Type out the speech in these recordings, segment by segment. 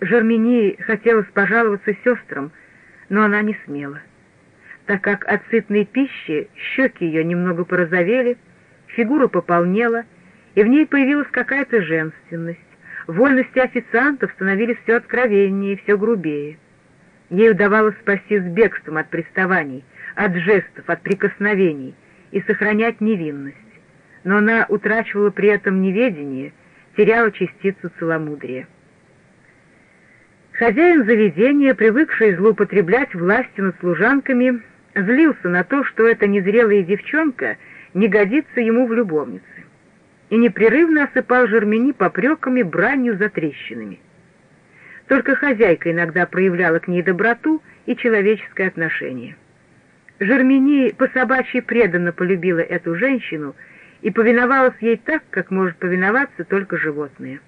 Жермени хотелось пожаловаться сестрам, но она не смела, так как от сытной пищи щеки ее немного порозовели, фигура пополнела, и в ней появилась какая-то женственность. Вольности официантов становились все откровеннее, все грубее. Ей удавалось спасти с бегством от приставаний, от жестов, от прикосновений и сохранять невинность. Но она утрачивала при этом неведение, теряла частицу целомудрия. Хозяин заведения, привыкший злоупотреблять властью над служанками, злился на то, что эта незрелая девчонка не годится ему в любовнице, и непрерывно осыпал Жермени попреками, бранью за трещинами. Только хозяйка иногда проявляла к ней доброту и человеческое отношение. Жермени по-собачьи преданно полюбила эту женщину и повиновалась ей так, как может повиноваться только животное.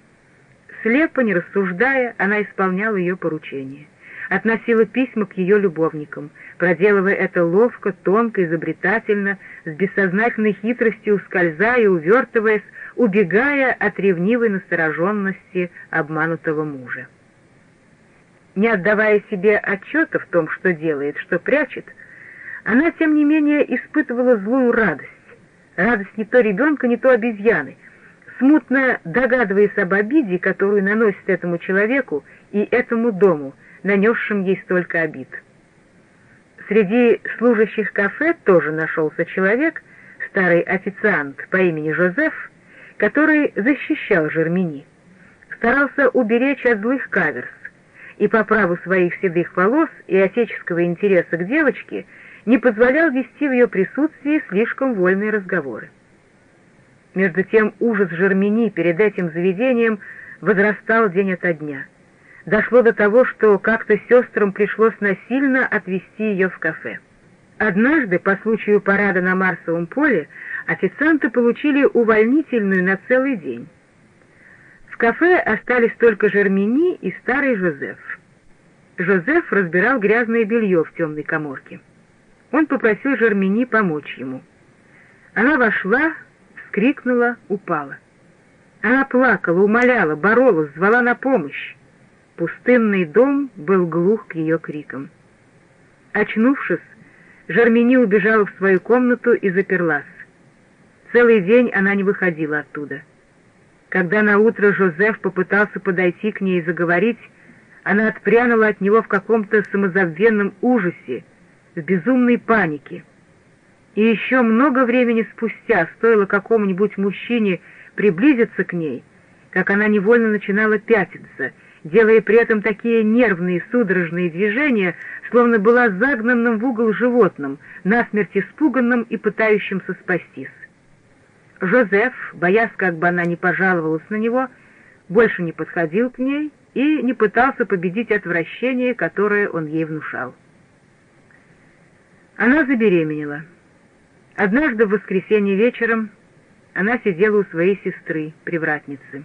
Слепо, не рассуждая, она исполняла ее поручения. Относила письма к ее любовникам, проделывая это ловко, тонко, изобретательно, с бессознательной хитростью ускользая, увертываясь, убегая от ревнивой настороженности обманутого мужа. Не отдавая себе отчета в том, что делает, что прячет, она, тем не менее, испытывала злую радость. Радость не то ребенка, не то обезьяны, смутно догадываясь об обиде, которую наносит этому человеку и этому дому, нанесшим ей столько обид. Среди служащих кафе тоже нашелся человек, старый официант по имени Жозеф, который защищал Жермени, старался уберечь от злых каверс, и по праву своих седых волос и отеческого интереса к девочке не позволял вести в ее присутствии слишком вольные разговоры. Между тем ужас Жермени перед этим заведением возрастал день ото дня. Дошло до того, что как-то сестрам пришлось насильно отвезти ее в кафе. Однажды, по случаю парада на Марсовом поле, официанты получили увольнительную на целый день. В кафе остались только Жермени и старый Жозеф. Жозеф разбирал грязное белье в темной коморке. Он попросил Жермени помочь ему. Она вошла, вскрикнула, упала. Она плакала, умоляла, боролась, звала на помощь. Пустынный дом был глух к ее крикам. Очнувшись, Жермени убежала в свою комнату и заперлась. Целый день она не выходила оттуда. Когда наутро Жозеф попытался подойти к ней и заговорить, она отпрянула от него в каком-то самозабвенном ужасе, в безумной панике. И еще много времени спустя стоило какому-нибудь мужчине приблизиться к ней, как она невольно начинала пятиться, делая при этом такие нервные судорожные движения, словно была загнанным в угол животным, насмерть испуганным и пытающимся спастись. Жозеф, боясь, как бы она не пожаловалась на него, больше не подходил к ней и не пытался победить отвращение, которое он ей внушал. Она забеременела. Однажды в воскресенье вечером она сидела у своей сестры, привратницы.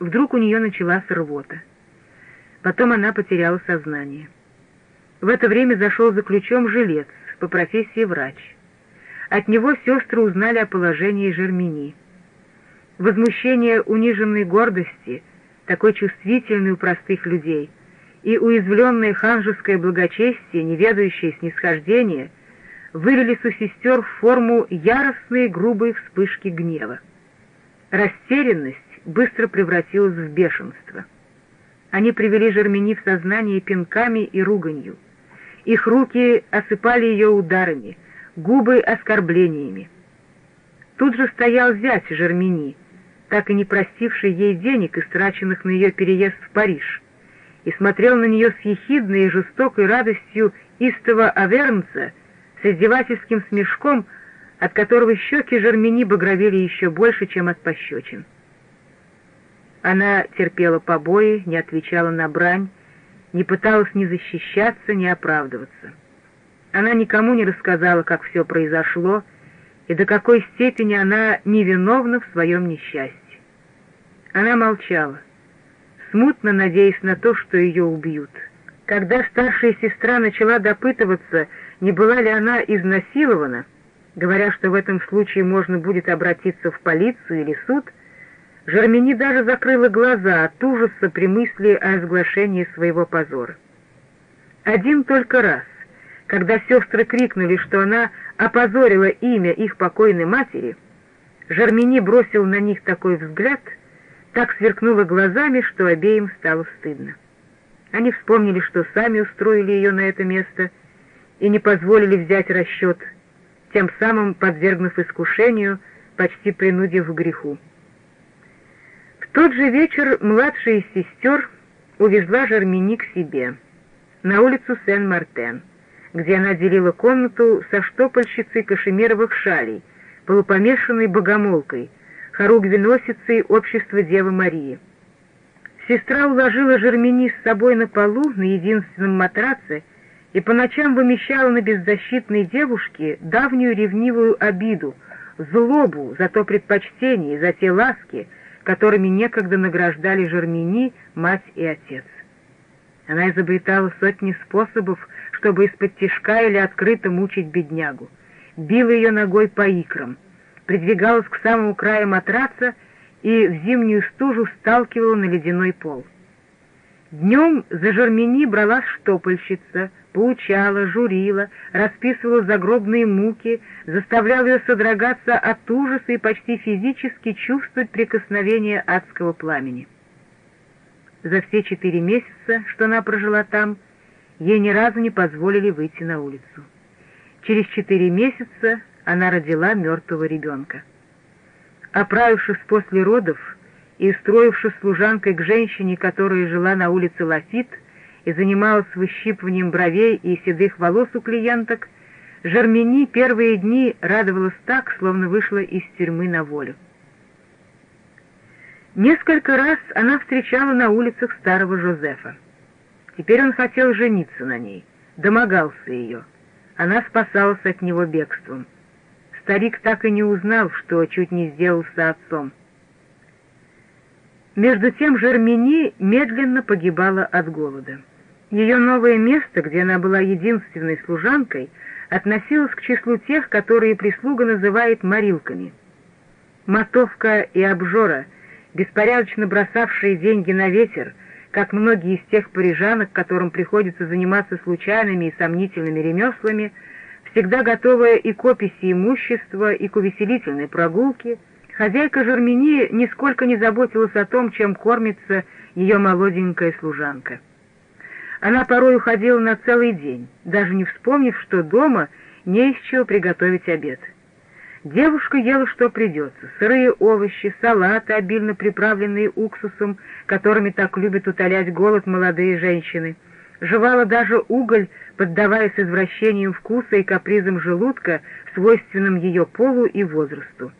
Вдруг у нее началась рвота. Потом она потеряла сознание. В это время зашел за ключом жилец, по профессии врач. От него сестры узнали о положении Жермени. Возмущение униженной гордости, такой чувствительной у простых людей, и уязвленное ханжеское благочестие, неведающее снисхождения, вылились у сестер в форму яростной грубой вспышки гнева. Растерянность быстро превратилась в бешенство. Они привели Жермени в сознание пинками и руганью. Их руки осыпали ее ударами — губы оскорблениями. Тут же стоял зять Жермени, так и не простивший ей денег, истраченных на ее переезд в Париж, и смотрел на нее с ехидной и жестокой радостью истого авернца, с издевательским смешком, от которого щеки Жермени багровели еще больше, чем от пощечин. Она терпела побои, не отвечала на брань, не пыталась ни защищаться, ни оправдываться. Она никому не рассказала, как все произошло, и до какой степени она невиновна в своем несчастье. Она молчала, смутно надеясь на то, что ее убьют. Когда старшая сестра начала допытываться, не была ли она изнасилована, говоря, что в этом случае можно будет обратиться в полицию или суд, Жермени даже закрыла глаза от ужаса при мысли о изглашении своего позора. Один только раз, когда сестры крикнули, что она опозорила имя их покойной матери, Жермени бросил на них такой взгляд, так сверкнула глазами, что обеим стало стыдно. Они вспомнили, что сами устроили ее на это место и не позволили взять расчет, тем самым подвергнув искушению, почти принудив к греху тот же вечер младшая из сестер увезла Жермени к себе, на улицу Сен-Мартен, где она делила комнату со штопальщицей кашемировых шалей, полупомешанной богомолкой, хоругвеносицей общества Девы Марии. Сестра уложила Жермени с собой на полу на единственном матраце и по ночам вымещала на беззащитной девушке давнюю ревнивую обиду, злобу за то предпочтение, за те ласки, которыми некогда награждали Жермени мать и отец. Она изобретала сотни способов, чтобы из-под тишка или открыто мучить беднягу. Била ее ногой по икрам, придвигалась к самому краю матраца и в зимнюю стужу сталкивала на ледяной пол. Днем за Жермени бралась штопольщица, поучала, журила, расписывала загробные муки, заставляла ее содрогаться от ужаса и почти физически чувствовать прикосновение адского пламени. За все четыре месяца, что она прожила там, ей ни разу не позволили выйти на улицу. Через четыре месяца она родила мертвого ребенка. Оправившись после родов, и, устроившись служанкой к женщине, которая жила на улице Лафит и занималась выщипыванием бровей и седых волос у клиенток, Жермени первые дни радовалась так, словно вышла из тюрьмы на волю. Несколько раз она встречала на улицах старого Жозефа. Теперь он хотел жениться на ней, домогался ее. Она спасалась от него бегством. Старик так и не узнал, что чуть не сделался отцом. Между тем Жермени медленно погибала от голода. Ее новое место, где она была единственной служанкой, относилось к числу тех, которые прислуга называет морилками. Мотовка и обжора, беспорядочно бросавшие деньги на ветер, как многие из тех парижанок, которым приходится заниматься случайными и сомнительными ремеслами, всегда готовая и к описи имущества, и к увеселительной прогулке — Хозяйка Жермени нисколько не заботилась о том, чем кормится ее молоденькая служанка. Она порой уходила на целый день, даже не вспомнив, что дома не из чего приготовить обед. Девушка ела, что придется, сырые овощи, салаты, обильно приправленные уксусом, которыми так любят утолять голод молодые женщины. Жевала даже уголь, поддаваясь извращениям вкуса и капризам желудка, свойственным ее полу и возрасту.